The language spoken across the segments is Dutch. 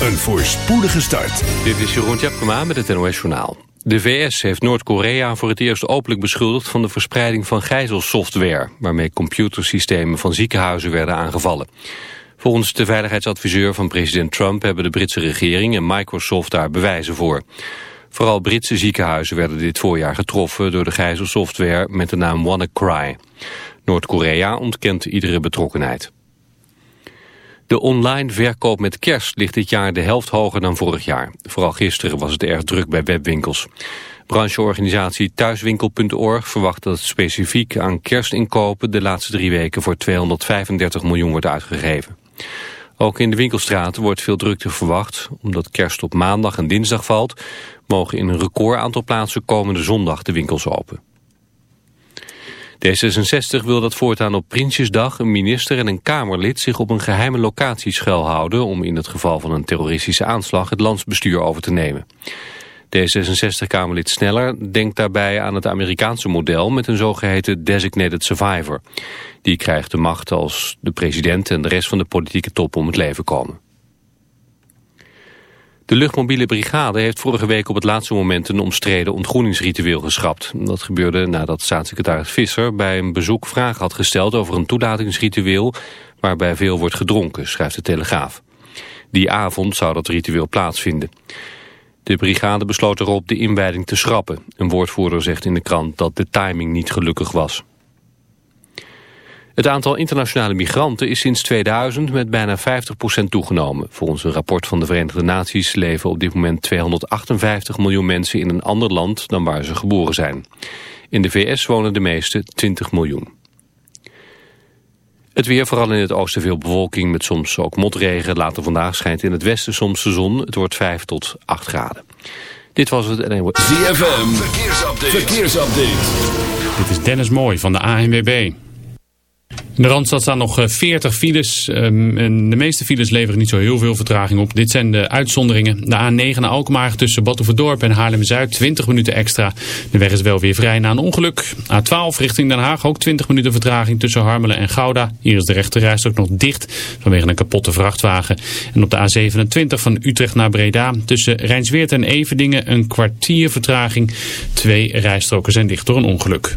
een voorspoedige start. Dit is Jeroen Tjepkema met het NOS Journaal. De VS heeft Noord-Korea voor het eerst openlijk beschuldigd van de verspreiding van gijzelsoftware, waarmee computersystemen van ziekenhuizen werden aangevallen. Volgens de veiligheidsadviseur van president Trump hebben de Britse regering en Microsoft daar bewijzen voor. Vooral Britse ziekenhuizen werden dit voorjaar getroffen door de gijzelsoftware met de naam WannaCry. Noord-Korea ontkent iedere betrokkenheid. De online verkoop met kerst ligt dit jaar de helft hoger dan vorig jaar. Vooral gisteren was het erg druk bij webwinkels. Brancheorganisatie Thuiswinkel.org verwacht dat specifiek aan kerstinkopen de laatste drie weken voor 235 miljoen wordt uitgegeven. Ook in de winkelstraten wordt veel drukte verwacht. Omdat kerst op maandag en dinsdag valt, mogen in een record aantal plaatsen komende zondag de winkels open. D66 wil dat voortaan op Prinsjesdag een minister en een Kamerlid zich op een geheime locatie schuilhouden om in het geval van een terroristische aanslag het landsbestuur over te nemen. D66-Kamerlid Sneller denkt daarbij aan het Amerikaanse model met een zogeheten designated survivor. Die krijgt de macht als de president en de rest van de politieke top om het leven komen. De luchtmobiele brigade heeft vorige week op het laatste moment een omstreden ontgroeningsritueel geschrapt. Dat gebeurde nadat staatssecretaris Visser bij een bezoek vragen had gesteld over een toelatingsritueel waarbij veel wordt gedronken, schrijft de Telegraaf. Die avond zou dat ritueel plaatsvinden. De brigade besloot erop de inwijding te schrappen. Een woordvoerder zegt in de krant dat de timing niet gelukkig was. Het aantal internationale migranten is sinds 2000 met bijna 50% toegenomen. Volgens een rapport van de Verenigde Naties leven op dit moment 258 miljoen mensen in een ander land dan waar ze geboren zijn. In de VS wonen de meeste 20 miljoen. Het weer, vooral in het oosten veel bewolking met soms ook motregen. Later vandaag schijnt in het westen soms de zon. Het wordt 5 tot 8 graden. Dit was het. ZFM, verkeersupdate. verkeersupdate. Dit is Dennis Mooi van de ANWB. In de Randstad staan nog 40 eh, files. Ehm, de meeste files leveren niet zo heel veel vertraging op. Dit zijn de uitzonderingen. De A9 naar Alkmaar tussen Batuverdorp en Haarlem-Zuid 20 minuten extra. De weg is wel weer vrij na een ongeluk. A12 richting Den Haag ook 20 minuten vertraging tussen Harmelen en Gouda. Hier is de rechterreis ook nog dicht vanwege een kapotte vrachtwagen. En op de A27 van Utrecht naar Breda tussen Rijnsweert en Everdingen een kwartier vertraging. Twee rijstroken zijn dicht door een ongeluk.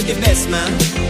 look best, man.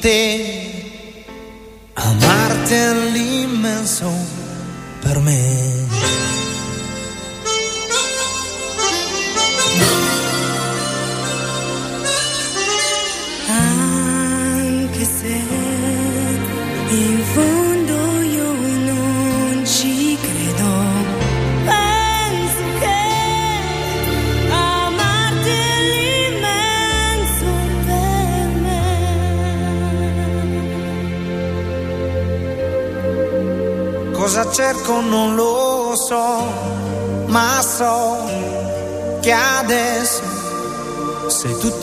ter.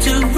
to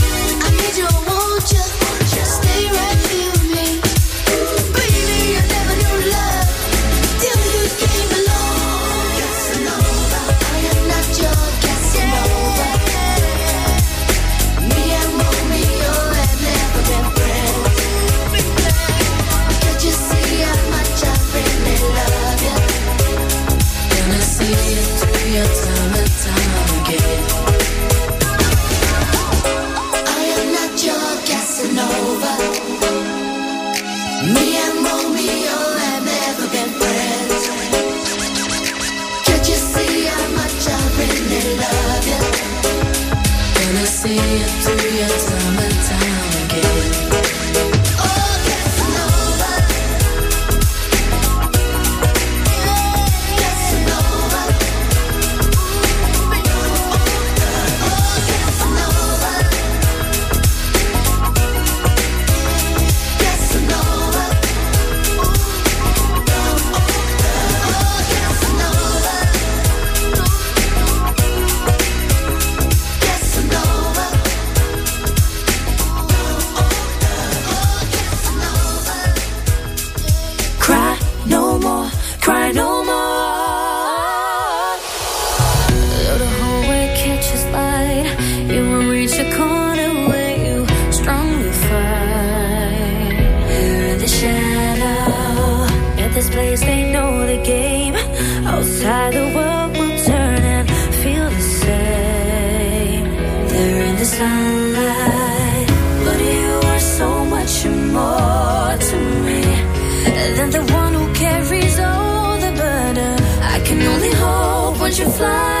watch you fly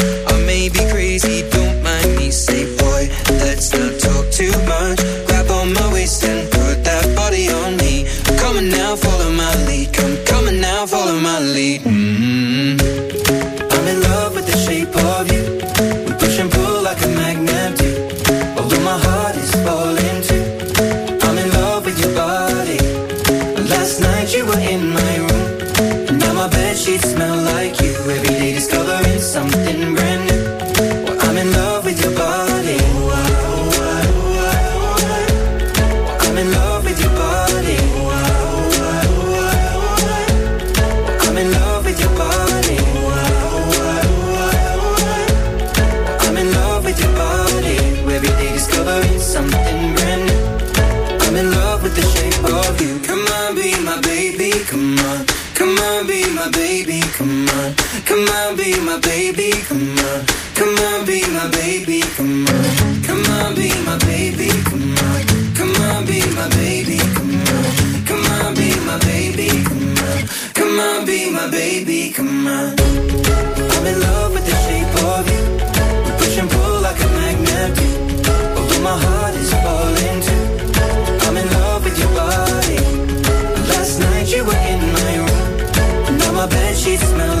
she smells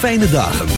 Fijne dagen.